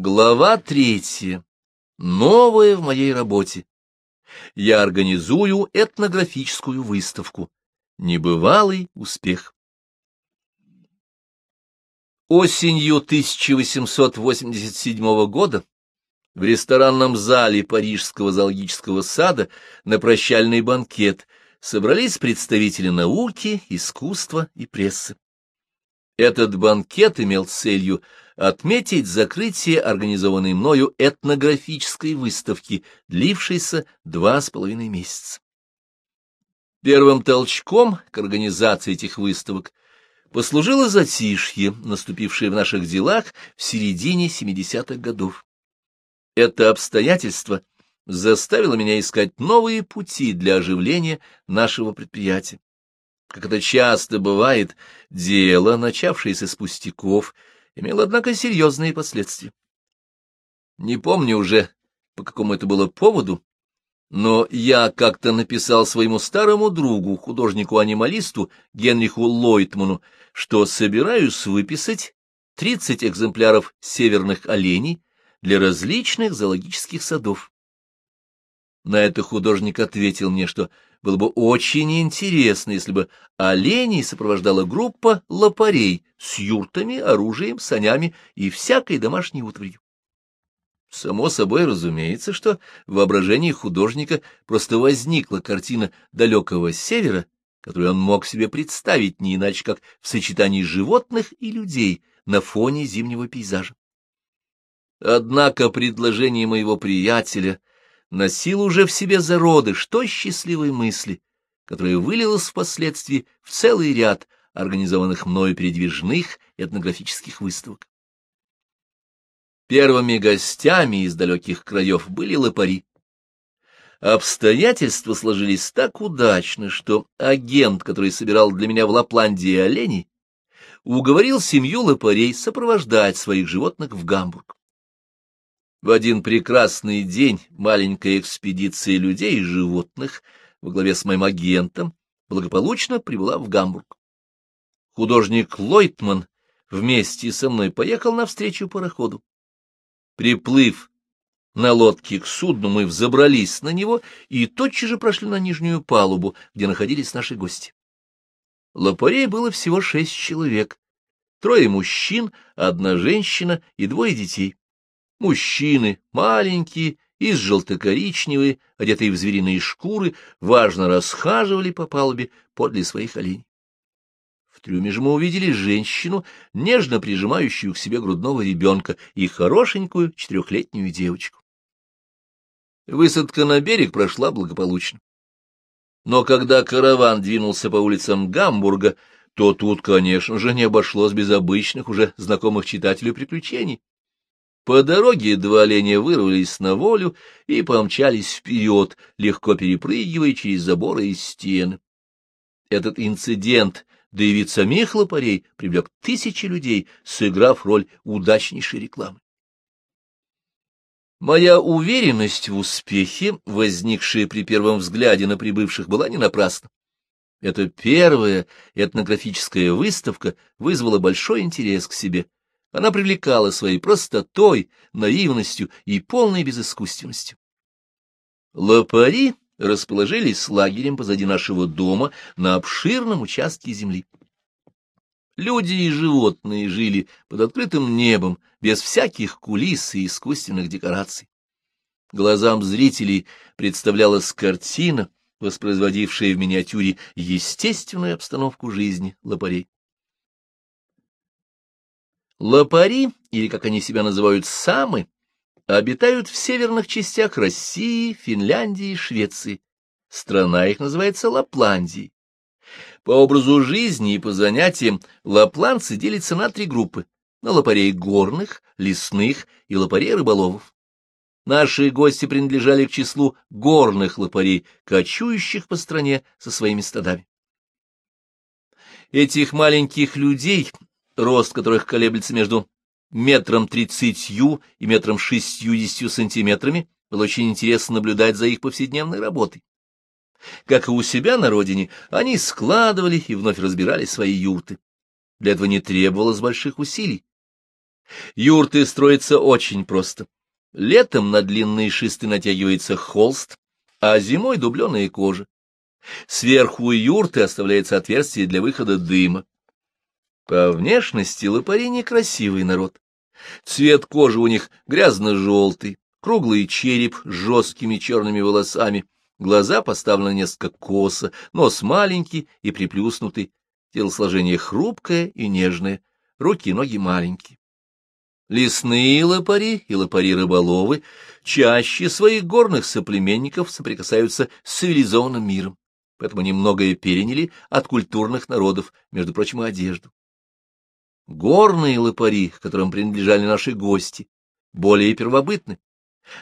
Глава третья. Новое в моей работе. Я организую этнографическую выставку. Небывалый успех. Осенью 1887 года в ресторанном зале Парижского зоологического сада на прощальный банкет собрались представители науки, искусства и прессы. Этот банкет имел целью отметить закрытие организованной мною этнографической выставки, длившейся два с половиной месяца. Первым толчком к организации этих выставок послужило затишье, наступившее в наших делах в середине 70-х годов. Это обстоятельство заставило меня искать новые пути для оживления нашего предприятия. Как это часто бывает, дело, начавшееся с пустяков, имело, однако, серьезные последствия. Не помню уже, по какому это было поводу, но я как-то написал своему старому другу, художнику-анималисту Генриху Лойтману, что собираюсь выписать 30 экземпляров северных оленей для различных зоологических садов. На это художник ответил мне, что было бы очень интересно, если бы оленей сопровождала группа лопарей с юртами, оружием, санями и всякой домашней утварью. Само собой разумеется, что в воображении художника просто возникла картина далекого севера, которую он мог себе представить не иначе, как в сочетании животных и людей на фоне зимнего пейзажа. Однако предложение моего приятеля носил уже в себе зародыш той счастливой мысли, которая вылилась впоследствии в целый ряд организованных мною передвижных этнографических выставок. Первыми гостями из далеких краев были лопари. Обстоятельства сложились так удачно, что агент, который собирал для меня в Лапландии оленей, уговорил семью лопарей сопровождать своих животных в Гамбург. В один прекрасный день маленькая экспедиция людей и животных во главе с моим агентом благополучно прибыла в Гамбург. Художник Лойтман вместе со мной поехал навстречу пароходу. Приплыв на лодке к судну, мы взобрались на него и тотчас же прошли на нижнюю палубу, где находились наши гости. Лопарей было всего шесть человек, трое мужчин, одна женщина и двое детей. Мужчины, маленькие, из желто-коричневые, одетые в звериные шкуры, важно расхаживали по палубе подле своих оленей. В трюме же мы увидели женщину, нежно прижимающую к себе грудного ребенка, и хорошенькую четырехлетнюю девочку. Высадка на берег прошла благополучно. Но когда караван двинулся по улицам Гамбурга, то тут, конечно же, не обошлось без обычных, уже знакомых читателю приключений. По дороге два оленя вырвались на волю и помчались вперед, легко перепрыгивая через заборы и стены. Этот инцидент да и вид самих лопарей привлек тысячи людей, сыграв роль удачнейшей рекламы. Моя уверенность в успехе, возникшая при первом взгляде на прибывших, была не напрасна. Эта первая этнографическая выставка вызвала большой интерес к себе. Она привлекала своей простотой, наивностью и полной безыскусственностью. Лопари расположились лагерем позади нашего дома на обширном участке земли. Люди и животные жили под открытым небом, без всяких кулис и искусственных декораций. Глазам зрителей представлялась картина, воспроизводившая в миниатюре естественную обстановку жизни лопарей. Лопари, или как они себя называют, самы, обитают в северных частях России, Финляндии и Швеции. Страна их называется Лапландией. По образу жизни и по занятиям лапландцы делятся на три группы — на лопарей горных, лесных и лопарей рыболовов. Наши гости принадлежали к числу горных лопарей, кочующих по стране со своими стадами. Этих маленьких людей, рост которых колеблется между метром тридцатью и метром шестьюдесятью сантиметрами, было очень интересно наблюдать за их повседневной работой. Как и у себя на родине, они складывали и вновь разбирали свои юрты. Для этого не требовалось больших усилий. Юрты строятся очень просто. Летом на длинные шисты натягивается холст, а зимой дубленая кожа. Сверху юрты оставляется отверстие для выхода дыма. По внешности лопари некрасивый народ. Цвет кожи у них грязно-желтый, круглый череп с жесткими черными волосами, глаза поставлены несколько косо, нос маленький и приплюснутый, телосложение хрупкое и нежное, руки и ноги маленькие. Лесные лопари и лопари-рыболовы чаще своих горных соплеменников соприкасаются с цивилизованным миром, поэтому они многое переняли от культурных народов, между прочим, одежду. Горные лопари, которым принадлежали наши гости, более первобытны.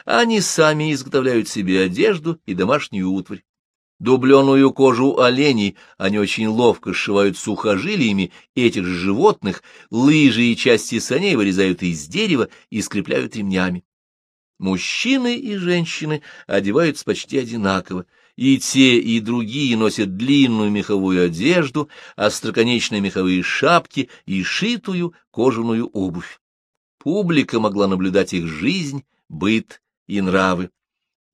Они сами изготовляют себе одежду и домашнюю утварь. Дубленую кожу оленей они очень ловко сшивают сухожилиями этих же животных, лыжи и части саней вырезают из дерева и скрепляют ремнями. Мужчины и женщины одеваются почти одинаково, и те, и другие носят длинную меховую одежду, остроконечные меховые шапки и шитую кожаную обувь. Публика могла наблюдать их жизнь, быт и нравы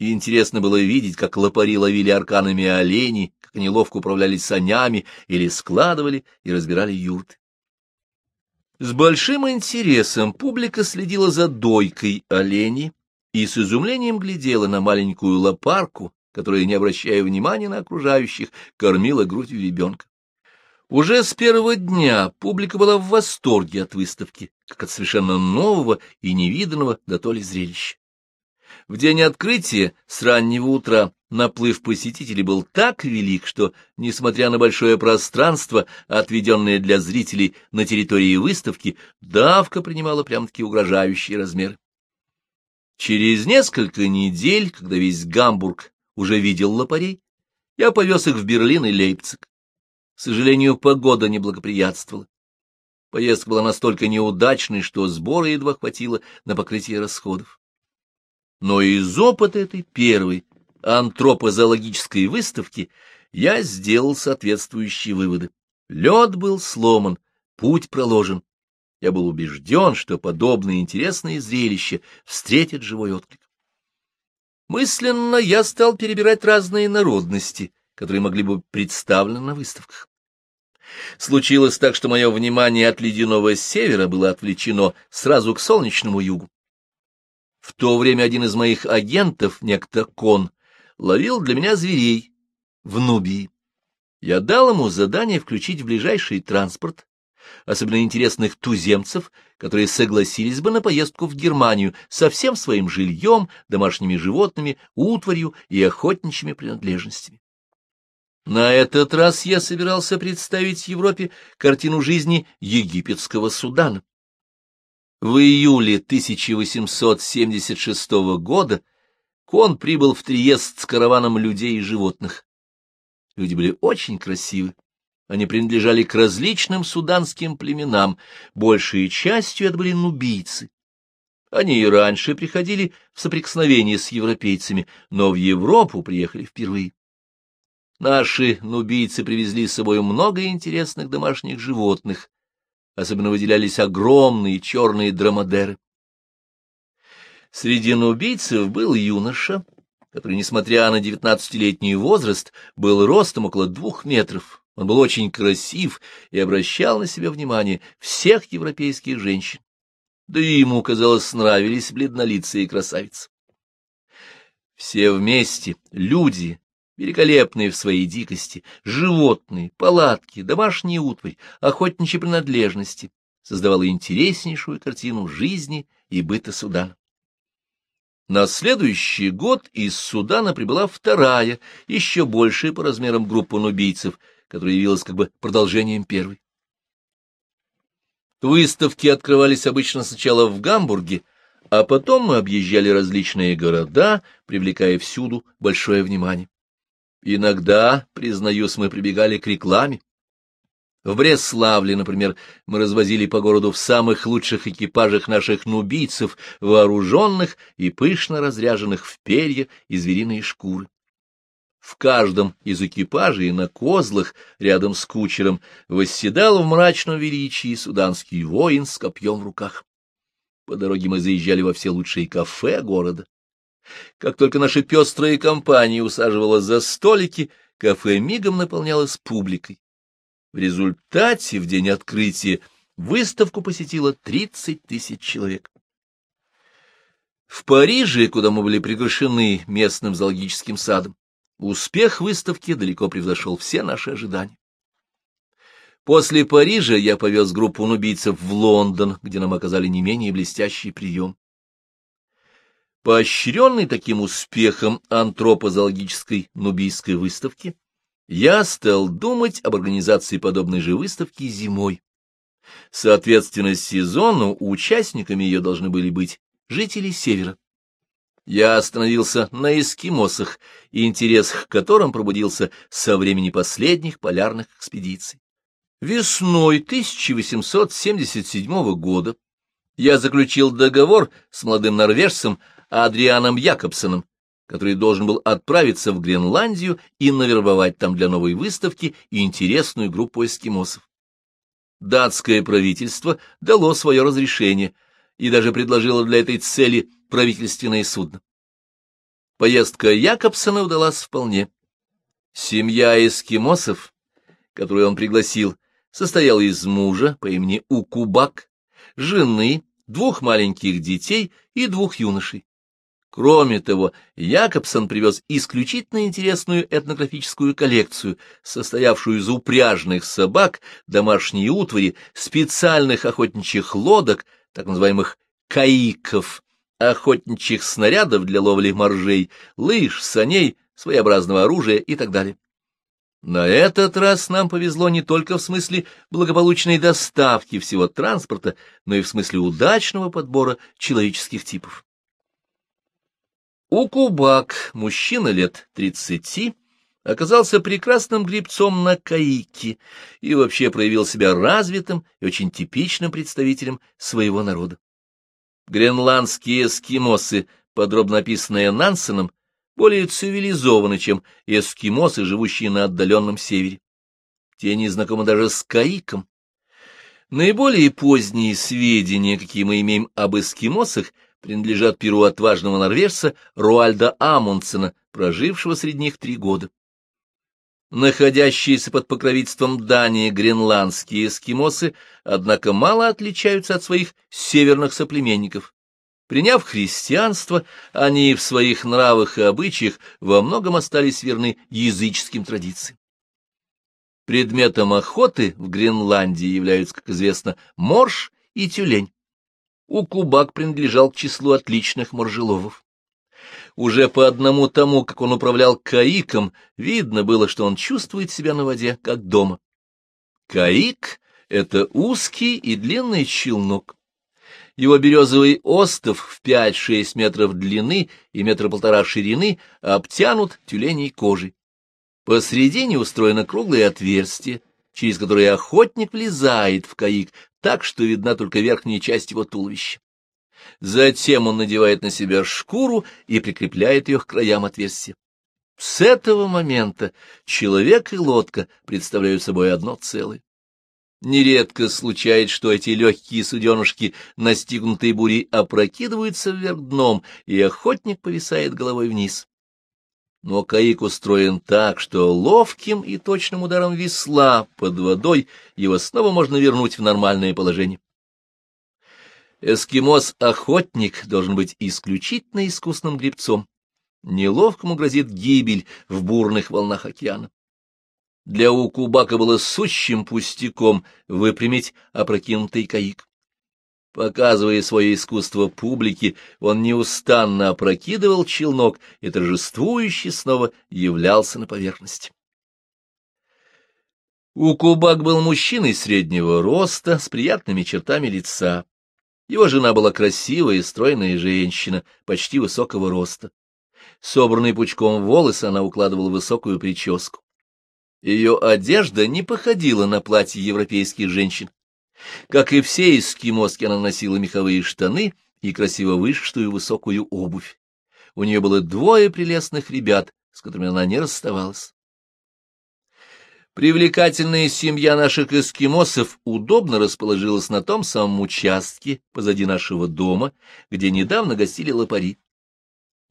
и интересно было видеть, как лопари ловили арканами оленей, как они ловко управлялись санями или складывали и разбирали юрты. С большим интересом публика следила за дойкой оленей и с изумлением глядела на маленькую лопарку, которая, не обращая внимания на окружающих, кормила грудью ребенка. Уже с первого дня публика была в восторге от выставки, как от совершенно нового и невиданного до то ли зрелища. В день открытия с раннего утра наплыв посетителей был так велик, что, несмотря на большое пространство, отведенное для зрителей на территории выставки, давка принимала прям-таки угрожающие размеры. Через несколько недель, когда весь Гамбург уже видел лопарей, я повез их в Берлин и Лейпциг. К сожалению, погода не благоприятствовала. Поездка была настолько неудачной, что сбора едва хватило на покрытие расходов. Но из опыта этой первой антропозоологической выставки я сделал соответствующие выводы. Лед был сломан, путь проложен. Я был убежден, что подобные интересные зрелища встретят живой отклик. Мысленно я стал перебирать разные народности, которые могли бы представлены на выставках. Случилось так, что мое внимание от ледяного севера было отвлечено сразу к солнечному югу. В то время один из моих агентов, некто Кон, ловил для меня зверей в Нубии. Я дал ему задание включить в ближайший транспорт, особенно интересных туземцев, которые согласились бы на поездку в Германию со всем своим жильем, домашними животными, утварью и охотничьими принадлежностями. На этот раз я собирался представить Европе картину жизни египетского Судана. В июле 1876 года Кон прибыл в Триест с караваном людей и животных. Люди были очень красивы. Они принадлежали к различным суданским племенам, большей частью это были нубийцы. Они и раньше приходили в соприкосновение с европейцами, но в Европу приехали впервые. Наши нубийцы привезли с собой много интересных домашних животных, Особенно выделялись огромные черные драмадеры. Среди убийцев был юноша, который, несмотря на девятнадцатилетний возраст, был ростом около двух метров. Он был очень красив и обращал на себя внимание всех европейских женщин. Да и ему, казалось, нравились бледнолицые красавицы. Все вместе, люди, великолепные в своей дикости, животные, палатки, домашние утварь, охотничьи принадлежности, создавала интереснейшую картину жизни и быта Судана. На следующий год из Судана прибыла вторая, еще большая по размерам группа нубийцев, которая явилась как бы продолжением первой. Выставки открывались обычно сначала в Гамбурге, а потом мы объезжали различные города, привлекая всюду большое внимание. Иногда, признаюсь, мы прибегали к рекламе. В Бреславле, например, мы развозили по городу в самых лучших экипажах наших нубийцев, вооруженных и пышно разряженных в перья и звериные шкуры. В каждом из экипажей на козлах рядом с кучером восседал в мрачном величии суданский воин с копьем в руках. По дороге мы заезжали во все лучшие кафе города. Как только наша пестрая компания усаживалась за столики, кафе мигом наполнялось публикой. В результате в день открытия выставку посетило 30 тысяч человек. В Париже, куда мы были приглашены местным зоологическим садом, успех выставки далеко превзошел все наши ожидания. После Парижа я повез группу нубийцев в Лондон, где нам оказали не менее блестящий прием. Поощренный таким успехом антропозоологической нубийской выставки, я стал думать об организации подобной же выставки зимой. Соответственно, сезону участниками ее должны были быть жители Севера. Я остановился на эскимосах, интерес к которым пробудился со времени последних полярных экспедиций. Весной 1877 года я заключил договор с молодым норвежцем Адрианом Якобсоном, который должен был отправиться в Гренландию и навербовать там для новой выставки интересную группу эскимосов. Датское правительство дало свое разрешение и даже предложило для этой цели правительственное судно. Поездка Якобсона удалась вполне. Семья эскимосов, которую он пригласил, состояла из мужа по имени Укубак, жены, двух маленьких детей и двух юношей. Кроме того, Якобсон привез исключительно интересную этнографическую коллекцию, состоявшую из упряжных собак, домашней утвари, специальных охотничьих лодок, так называемых каиков, охотничьих снарядов для ловли моржей, лыж, саней, своеобразного оружия и так далее. На этот раз нам повезло не только в смысле благополучной доставки всего транспорта, но и в смысле удачного подбора человеческих типов. Укубак, мужчина лет тридцати, оказался прекрасным грибцом на каике и вообще проявил себя развитым и очень типичным представителем своего народа. Гренландские эскимосы, подробно описанные Нансеном, более цивилизованы, чем эскимосы, живущие на отдаленном севере. Те не знакомы даже с каиком. Наиболее поздние сведения, какие мы имеем об эскимосах, принадлежат перу отважного норвежца Руальда Амундсена, прожившего среди них три года. Находящиеся под покровительством Дании гренландские эскимосы, однако, мало отличаются от своих северных соплеменников. Приняв христианство, они в своих нравах и обычаях во многом остались верны языческим традициям. Предметом охоты в Гренландии являются, как известно, морж и тюлень. Укубак принадлежал к числу отличных моржеловов. Уже по одному тому, как он управлял каиком, видно было, что он чувствует себя на воде, как дома. Каик — это узкий и длинный челнок. Его березовый остов в пять-шесть метров длины и метра полтора ширины обтянут тюленей кожей. Посредине устроено круглое отверстие, через которое охотник влезает в каик, так что видна только верхняя часть его туловища. Затем он надевает на себя шкуру и прикрепляет ее к краям отверстия. С этого момента человек и лодка представляют собой одно целое. Нередко случается, что эти легкие суденышки, настигнутые бурей, опрокидываются вверх дном, и охотник повисает головой вниз. Но каик устроен так, что ловким и точным ударом весла под водой его снова можно вернуть в нормальное положение. Эскимос-охотник должен быть исключительно искусным гребцом. Неловкому грозит гибель в бурных волнах океана. Для Укубака было сущим пустяком выпрямить опрокинутый каик. Показывая свое искусство публике, он неустанно опрокидывал челнок и торжествующе снова являлся на поверхности. Укубак был мужчиной среднего роста, с приятными чертами лица. Его жена была красивая и стройная женщина, почти высокого роста. Собранный пучком волосы она укладывала высокую прическу. Ее одежда не походила на платье европейских женщин. Как и все эскимоски, она носила меховые штаны и красиво вышитую высокую обувь. У нее было двое прелестных ребят, с которыми она не расставалась. Привлекательная семья наших эскимосов удобно расположилась на том самом участке позади нашего дома, где недавно гостили лопари.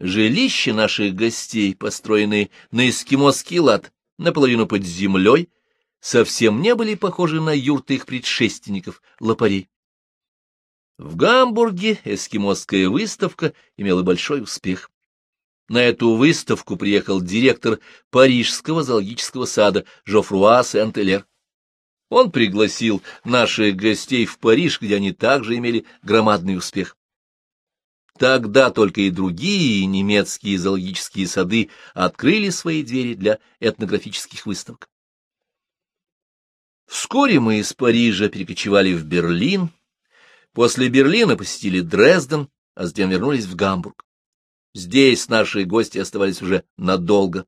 Жилища наших гостей, построенные на эскимосский лад, наполовину под землей, совсем не были похожи на юрты их предшественников, лопарей. В Гамбурге эскимосская выставка имела большой успех. На эту выставку приехал директор Парижского зоологического сада Жофруа Сент-Элер. Он пригласил наших гостей в Париж, где они также имели громадный успех. Тогда только и другие немецкие зоологические сады открыли свои двери для этнографических выставок. Вскоре мы из Парижа перекочевали в Берлин, после Берлина посетили Дрезден, а затем вернулись в Гамбург. Здесь наши гости оставались уже надолго.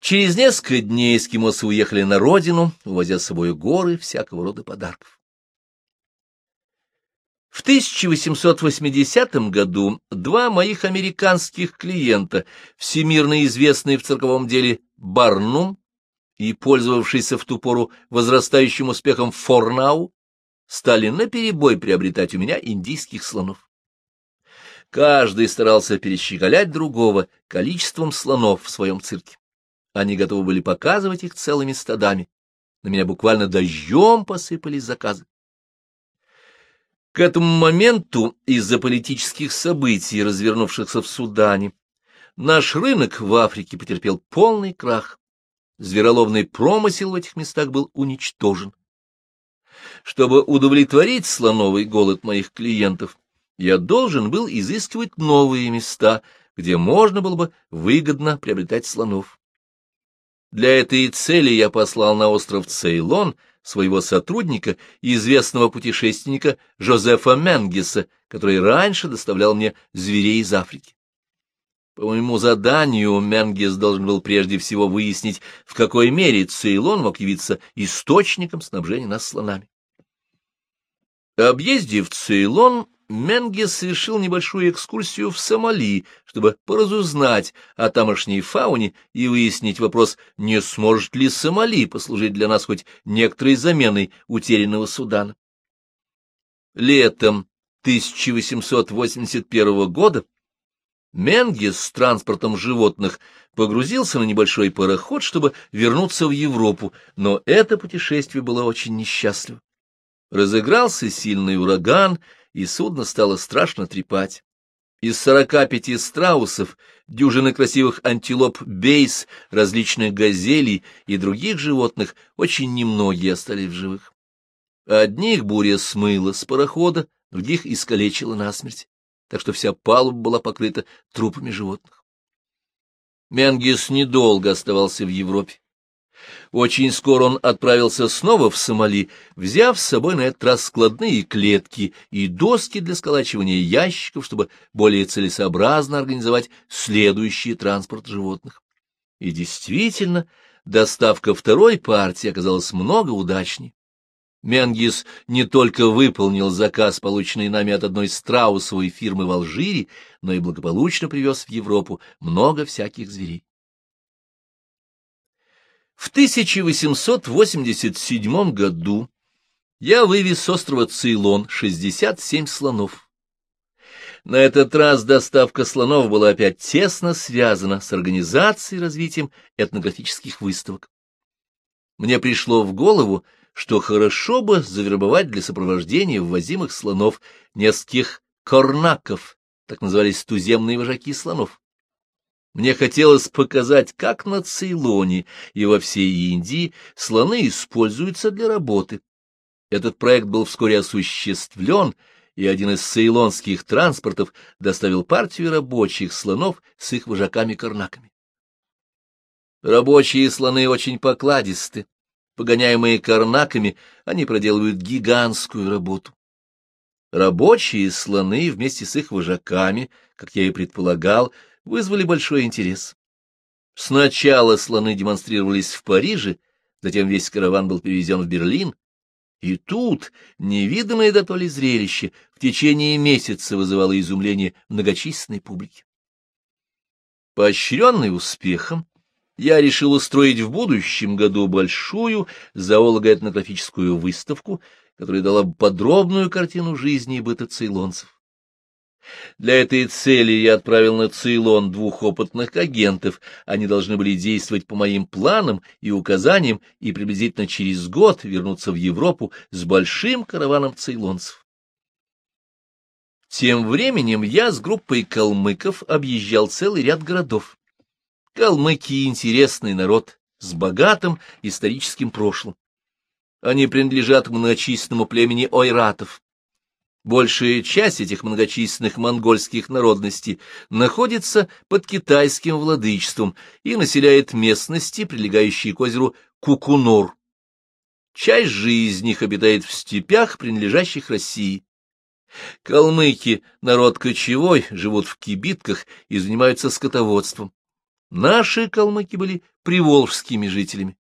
Через несколько дней эскимосы уехали на родину, увозя с собой горы всякого рода подарков. В 1880 году два моих американских клиента, всемирно известные в цирковом деле Барнум и пользовавшийся в ту пору возрастающим успехом Форнау, стали наперебой приобретать у меня индийских слонов. Каждый старался перещеголять другого количеством слонов в своем цирке. Они готовы были показывать их целыми стадами. На меня буквально дождем посыпались заказы. К этому моменту из-за политических событий, развернувшихся в Судане, наш рынок в Африке потерпел полный крах. Звероловный промысел в этих местах был уничтожен. Чтобы удовлетворить слоновый голод моих клиентов, я должен был изыскивать новые места, где можно было бы выгодно приобретать слонов. Для этой цели я послал на остров Цейлон своего сотрудника и известного путешественника Жозефа Менгеса, который раньше доставлял мне зверей из Африки. По моему заданию Менгес должен был прежде всего выяснить, в какой мере Цейлон мог явиться источником снабжения нас слонами. Объездив Цейлон, Менге совершил небольшую экскурсию в Сомали, чтобы поразузнать о тамошней фауне и выяснить вопрос, не сможет ли Сомали послужить для нас хоть некоторой заменой утерянного Судана. Летом 1881 года Менге с транспортом животных погрузился на небольшой пароход, чтобы вернуться в Европу, но это путешествие было очень несчастливо. Разыгрался сильный ураган, и судно стало страшно трепать. Из сорока пяти страусов, дюжины красивых антилоп бейс, различных газелей и других животных очень немногие остались в живых. Одних буря смыла с парохода, других искалечила насмерть, так что вся палуба была покрыта трупами животных. Менгис недолго оставался в Европе. Очень скоро он отправился снова в Сомали, взяв с собой на этот раз складные клетки и доски для сколачивания ящиков, чтобы более целесообразно организовать следующий транспорт животных. И действительно, доставка второй партии оказалась много удачней. Менгис не только выполнил заказ, полученный нами от одной страусовой фирмы в Алжире, но и благополучно привез в Европу много всяких зверей. В 1887 году я вывез с острова Цейлон 67 слонов. На этот раз доставка слонов была опять тесно связана с организацией и развитием этнографических выставок. Мне пришло в голову, что хорошо бы завербовать для сопровождения ввозимых слонов нескольких корнаков, так назывались туземные вожаки слонов. Мне хотелось показать, как на Цейлоне и во всей Индии слоны используются для работы. Этот проект был вскоре осуществлен, и один из цейлонских транспортов доставил партию рабочих слонов с их вожаками-карнаками. Рабочие слоны очень покладисты. Погоняемые карнаками, они проделывают гигантскую работу. Рабочие слоны вместе с их вожаками, как я и предполагал, вызвали большой интерес. Сначала слоны демонстрировались в Париже, затем весь караван был перевезен в Берлин, и тут невиданное до то ли зрелище в течение месяца вызывало изумление многочисленной публики. Поощренный успехом, я решил устроить в будущем году большую зоолого-этнографическую выставку, которая дала подробную картину жизни и быта цейлонцев. Для этой цели я отправил на Цейлон двух опытных агентов. Они должны были действовать по моим планам и указаниям и приблизительно через год вернуться в Европу с большим караваном цейлонцев. Тем временем я с группой калмыков объезжал целый ряд городов. Калмыки — интересный народ с богатым историческим прошлым. Они принадлежат к многочисленному племени ойратов. Большая часть этих многочисленных монгольских народностей находится под китайским владычеством и населяет местности, прилегающие к озеру Кукунор. Часть же из них обитает в степях, принадлежащих России. Калмыки — народ кочевой, живут в кибитках и занимаются скотоводством. Наши калмыки были приволжскими жителями.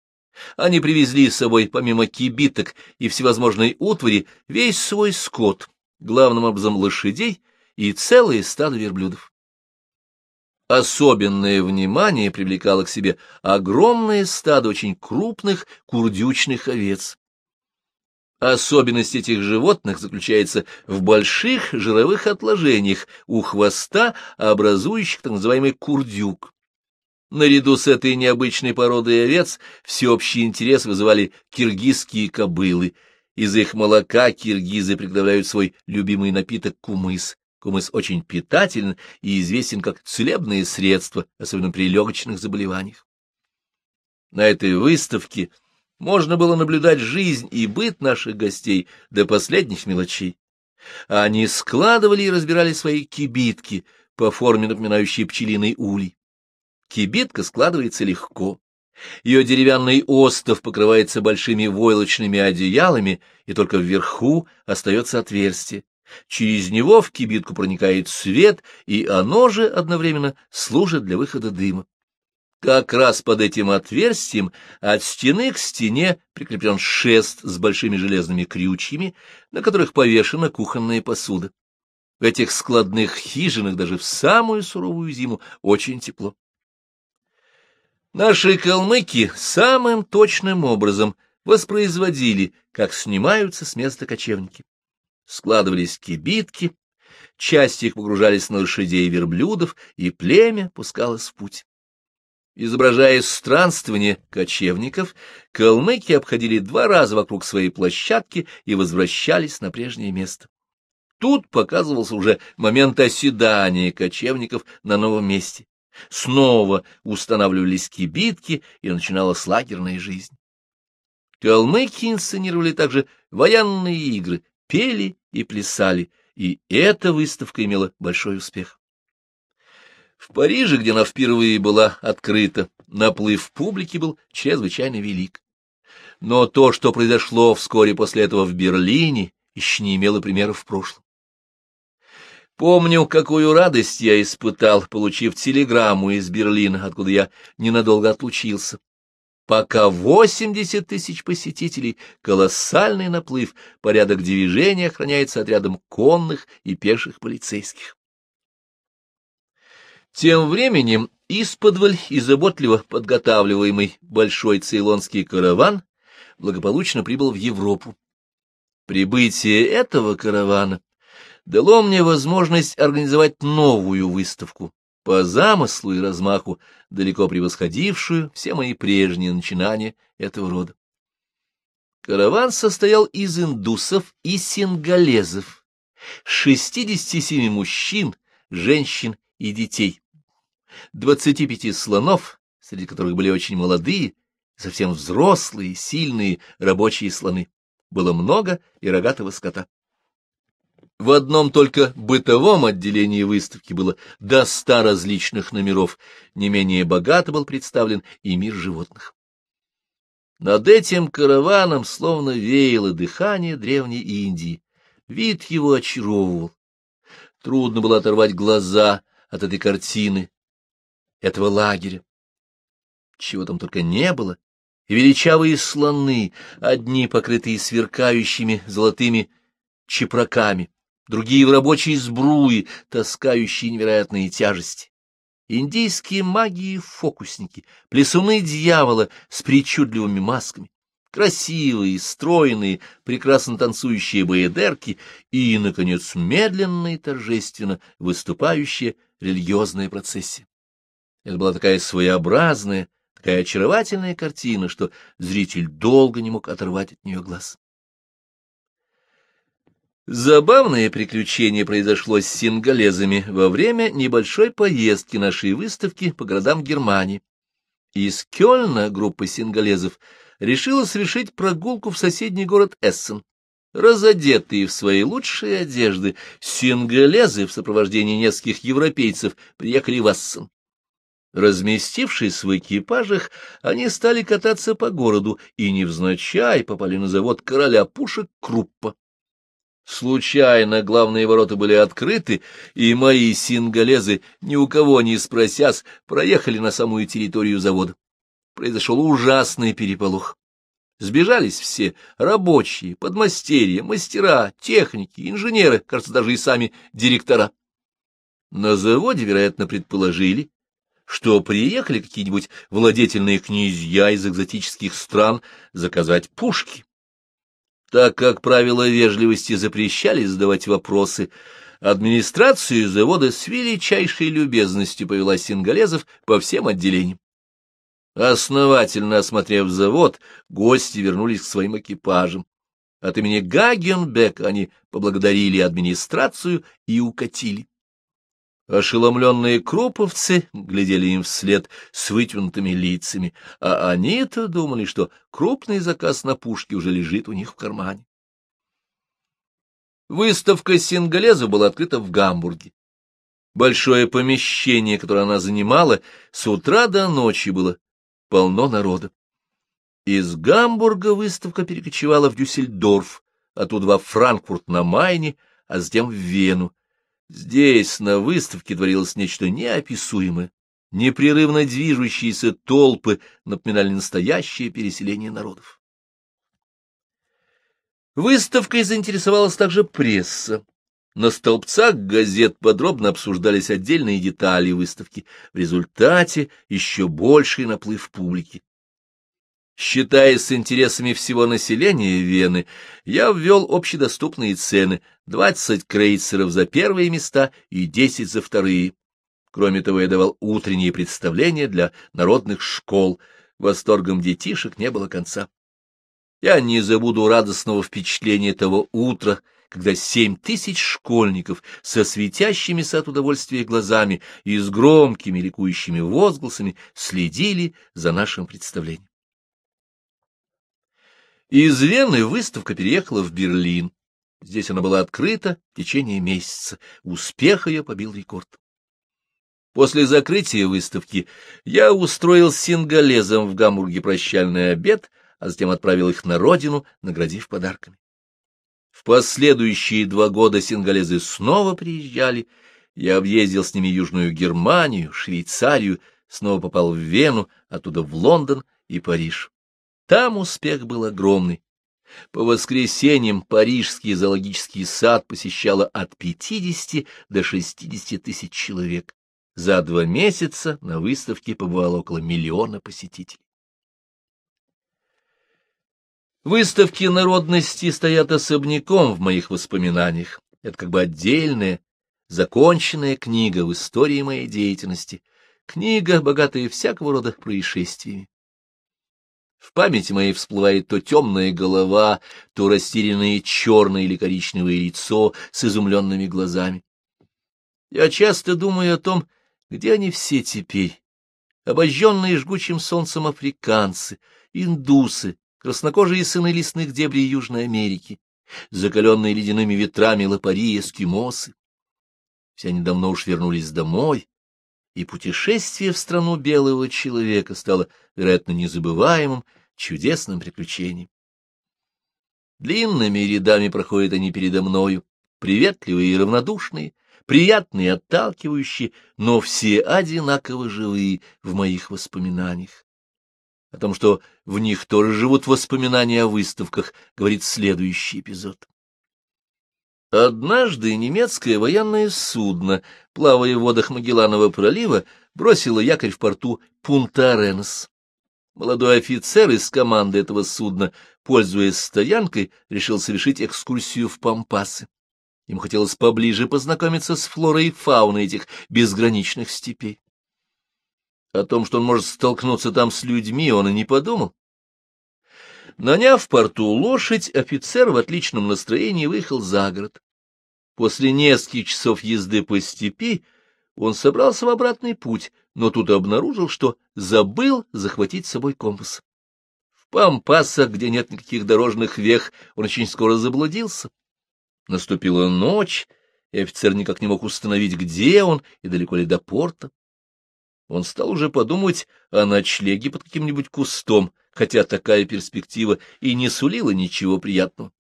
Они привезли с собой, помимо кибиток и всевозможной утвари, весь свой скот — главным образом лошадей и целые стадо верблюдов. Особенное внимание привлекало к себе огромное стадо очень крупных курдючных овец. Особенность этих животных заключается в больших жировых отложениях у хвоста, образующих так называемый курдюк. Наряду с этой необычной породой овец всеобщий интерес вызывали киргизские кобылы — из их молока киргизы приготовляют свой любимый напиток кумыс. Кумыс очень питателен и известен как целебное средство, особенно при легочных заболеваниях. На этой выставке можно было наблюдать жизнь и быт наших гостей до последних мелочей. Они складывали и разбирали свои кибитки по форме, напоминающей пчелиный улей. Кибитка складывается легко. Ее деревянный остов покрывается большими войлочными одеялами, и только вверху остается отверстие. Через него в кибитку проникает свет, и оно же одновременно служит для выхода дыма. Как раз под этим отверстием от стены к стене прикреплен шест с большими железными крючьями, на которых повешена кухонная посуда. В этих складных хижинах даже в самую суровую зиму очень тепло. Наши калмыки самым точным образом воспроизводили, как снимаются с места кочевники. Складывались кибитки, части их погружались на лошадей и верблюдов, и племя пускалось в путь. Изображая странствование кочевников, калмыки обходили два раза вокруг своей площадки и возвращались на прежнее место. Тут показывался уже момент оседания кочевников на новом месте. Снова устанавливались кибитки, и начиналась лагерная жизнь. Калмыки инсценировали также военные игры, пели и плясали, и эта выставка имела большой успех. В Париже, где она впервые была открыта, наплыв публики был чрезвычайно велик. Но то, что произошло вскоре после этого в Берлине, еще не имело примеров в прошлом. Помню, какую радость я испытал, получив телеграмму из Берлина, откуда я ненадолго отлучился. Пока восемьдесят тысяч посетителей, колоссальный наплыв, порядок движения охраняется отрядом конных и пеших полицейских. Тем временем исподволь и заботливо подготавливаемый большой цейлонский караван благополучно прибыл в Европу. Прибытие этого каравана дало мне возможность организовать новую выставку, по замыслу и размаху, далеко превосходившую все мои прежние начинания этого рода. Караван состоял из индусов и сингалезов, 67 мужчин, женщин и детей, 25 слонов, среди которых были очень молодые, совсем взрослые, сильные рабочие слоны. Было много и рогатого скота. В одном только бытовом отделении выставки было до ста различных номеров, не менее богато был представлен и мир животных. Над этим караваном словно веяло дыхание древней Индии. Вид его очаровывал. Трудно было оторвать глаза от этой картины, этого лагеря. Чего там только не было. И величавые слоны, одни покрытые сверкающими золотыми чепраками, другие в рабочей сбруи, таскающие невероятные тяжести. индийские маги и фокусники, плесуны дьявола с причудливыми масками, красивые, стройные, прекрасно танцующие боедерки и, наконец, медленно и торжественно выступающая религиозная процессия. Это была такая своеобразная, такая очаровательная картина, что зритель долго не мог оторвать от нее глаз. Забавное приключение произошло с сингалезами во время небольшой поездки нашей выставки по городам Германии. Из Кёльна группа сингалезов решила совершить прогулку в соседний город Эссен. Разодетые в свои лучшие одежды, сингалезы в сопровождении нескольких европейцев приехали в Эссен. Разместившись в экипажах, они стали кататься по городу и невзначай попали на завод короля пушек Круппа. Случайно главные ворота были открыты, и мои сингалезы, ни у кого не спросясь, проехали на самую территорию завода. Произошел ужасный переполох. Сбежались все — рабочие, подмастерья, мастера, техники, инженеры, кажется, даже и сами директора. На заводе, вероятно, предположили, что приехали какие-нибудь владетельные князья из экзотических стран заказать пушки. Так как правила вежливости запрещали задавать вопросы, администрация завода с величайшей любезностью повела сингалезов по всем отделениям. Основательно осмотрев завод, гости вернулись к своим экипажам. От имени Гагенбека они поблагодарили администрацию и укатили. Ошеломленные круповцы глядели им вслед с вытянутыми лицами, а они-то думали, что крупный заказ на пушки уже лежит у них в кармане. Выставка сингалеза была открыта в Гамбурге. Большое помещение, которое она занимала, с утра до ночи было полно народа. Из Гамбурга выставка перекочевала в Дюссельдорф, оттуда во Франкфурт на Майне, а затем в Вену. Здесь на выставке творилось нечто неописуемое. Непрерывно движущиеся толпы напоминали настоящее переселение народов. Выставкой заинтересовалась также пресса. На столбцах газет подробно обсуждались отдельные детали выставки. В результате еще больший наплыв публики. Считаясь с интересами всего населения Вены, я ввел общедоступные цены — 20 крейсеров за первые места и 10 за вторые. Кроме того, я давал утренние представления для народных школ. Восторгом детишек не было конца. Я не забуду радостного впечатления того утра, когда семь тысяч школьников со светящимися от удовольствия глазами и с громкими ликующими возгласами следили за нашим представлением. Из Вены выставка переехала в Берлин. Здесь она была открыта в течение месяца. Успех ее побил рекорд. После закрытия выставки я устроил сингалезом в Гамбурге прощальный обед, а затем отправил их на родину, наградив подарками. В последующие два года сингалезы снова приезжали. Я объездил с ними Южную Германию, Швейцарию, снова попал в Вену, оттуда в Лондон и Париж. Там успех был огромный. По воскресеньям Парижский зоологический сад посещало от 50 до 60 тысяч человек. За два месяца на выставке побывало около миллиона посетителей. Выставки народности стоят особняком в моих воспоминаниях. Это как бы отдельная, законченная книга в истории моей деятельности, книга, богатая всякого рода происшествиями. В памяти моей всплывает то темная голова, то растерянное черное или коричневое лицо с изумленными глазами. Я часто думаю о том, где они все теперь, обожженные жгучим солнцем африканцы, индусы, краснокожие сыны лесных дебрей Южной Америки, закаленные ледяными ветрами лопари и эскимосы. Все они давно уж вернулись домой, и путешествие в страну белого человека стало, вероятно, незабываемым, чудесным приключением. Длинными рядами проходят они передо мною, приветливые и равнодушные, приятные и отталкивающие, но все одинаково живые в моих воспоминаниях. О том, что в них тоже живут воспоминания о выставках, говорит следующий эпизод. Однажды немецкое военное судно, плавая в водах Магелланова пролива, бросила якорь в порту Пунта-Аренес. Молодой офицер из команды этого судна, пользуясь стоянкой, решил совершить экскурсию в Пампасы. Ему хотелось поближе познакомиться с флорой и фауной этих безграничных степей. О том, что он может столкнуться там с людьми, он и не подумал. Наняв в порту лошадь, офицер в отличном настроении выехал за город. После нескольких часов езды по степи он собрался в обратный путь, но тут обнаружил, что забыл захватить с собой компас. В Пампасах, где нет никаких дорожных вех, он очень скоро заблудился. Наступила ночь, и офицер никак не мог установить, где он и далеко ли до порта. Он стал уже подумать о ночлеге под каким-нибудь кустом, хотя такая перспектива и не сулила ничего приятного.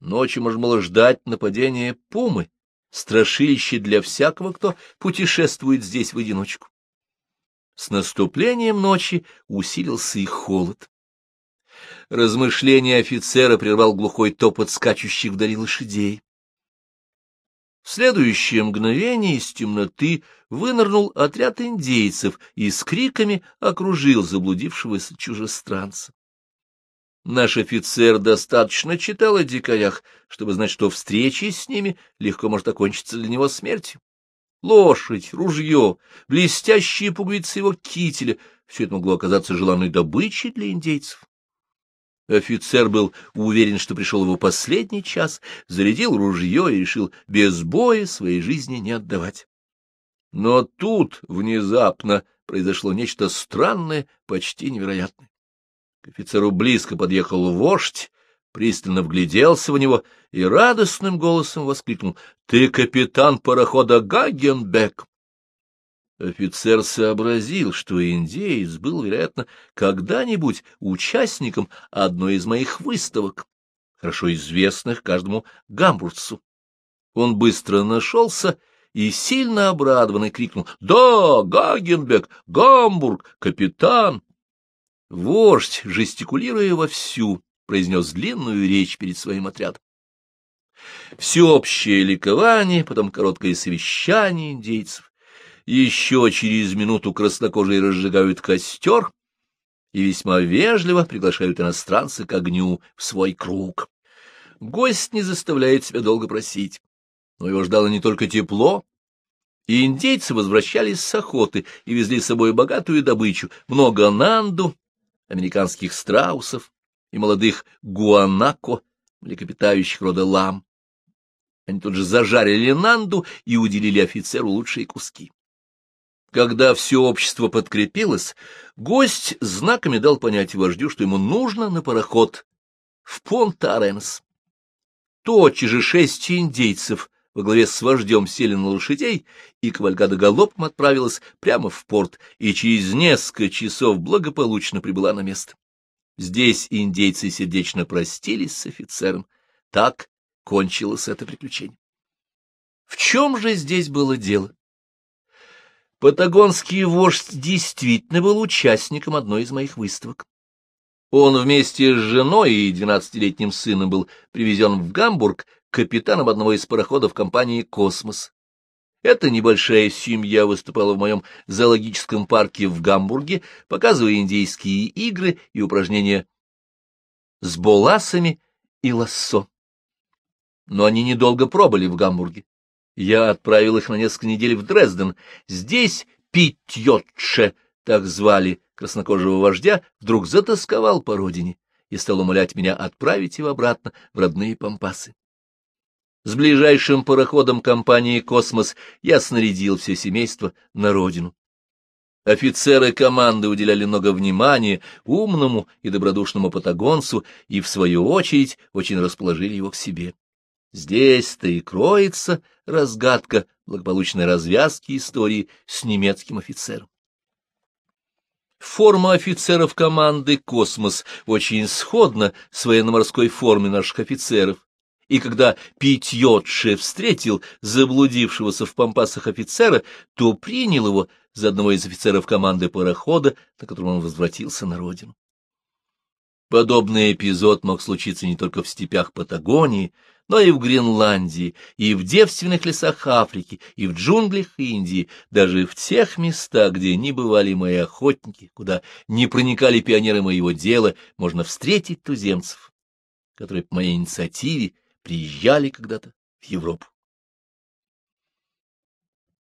Ночью можно было ждать нападения пумы, страшилище для всякого, кто путешествует здесь в одиночку. С наступлением ночи усилился и холод. Размышления офицера прервал глухой топот скачущих вдали лошадей. В следующее мгновение из темноты вынырнул отряд индейцев и с криками окружил заблудившегося чужестранца. Наш офицер достаточно читал о дикарях, чтобы знать, что встреча с ними легко может окончиться для него смертью. Лошадь, ружье, блестящие пуговицы его кителя — все это могло оказаться желанной добычей для индейцев. Офицер был уверен, что пришел его последний час, зарядил ружье и решил без боя своей жизни не отдавать. Но тут внезапно произошло нечто странное, почти невероятное. К офицеру близко подъехал вождь, пристально вгляделся в него и радостным голосом воскликнул «Ты капитан парохода Гагенбек!» Офицер сообразил, что индеец был, вероятно, когда-нибудь участником одной из моих выставок, хорошо известных каждому гамбургцу. Он быстро нашелся и, сильно обрадованный, крикнул «Да, Гагенбек, Гамбург, капитан!» Вождь, жестикулируя вовсю, произнес длинную речь перед своим отрядом. Всеобщее ликование, потом короткое совещание индейцев. Еще через минуту краснокожие разжигают костер и весьма вежливо приглашают иностранца к огню в свой круг. Гость не заставляет себя долго просить, но его ждало не только тепло, и индейцы возвращались с охоты и везли с собой богатую добычу, много нанду, американских страусов и молодых гуанако, млекопитающих рода лам. Они тут же зажарили нанду и уделили офицеру лучшие куски. Когда все общество подкрепилось, гость знаками дал понять вождю, что ему нужно на пароход в Понт-Аренс. Тотчас же шесть индейцев во главе с вождем сели на лошадей, и кавалькада галопом отправилась прямо в порт, и через несколько часов благополучно прибыла на место. Здесь индейцы сердечно простились с офицером. Так кончилось это приключение. В чем же здесь было дело? Патагонский вождь действительно был участником одной из моих выставок. Он вместе с женой и двенадцатилетним сыном был привезен в Гамбург капитаном одного из пароходов компании «Космос». Эта небольшая семья выступала в моем зоологическом парке в Гамбурге, показывая индейские игры и упражнения с боласами и лассо. Но они недолго пробыли в Гамбурге. Я отправил их на несколько недель в Дрезден. Здесь Питьотше, так звали краснокожего вождя, вдруг затасковал по родине и стал умолять меня отправить его обратно в родные пампасы. С ближайшим пароходом компании «Космос» я снарядил все семейство на родину. Офицеры команды уделяли много внимания умному и добродушному патагонцу и, в свою очередь, очень расположили его к себе. Здесь-то и кроется разгадка благополучной развязки истории с немецким офицером. Форма офицеров команды «Космос» очень сходна с военно-морской формой наших офицеров и когда Питьотше встретил заблудившегося в пампасах офицера, то принял его за одного из офицеров команды парохода, на котором он возвратился на родину. Подобный эпизод мог случиться не только в степях Патагонии, но и в Гренландии, и в девственных лесах Африки, и в джунглях Индии, даже в тех местах, где не бывали мои охотники, куда не проникали пионеры моего дела, можно встретить туземцев, которые по моей инициативе приезжали когда-то в Европу.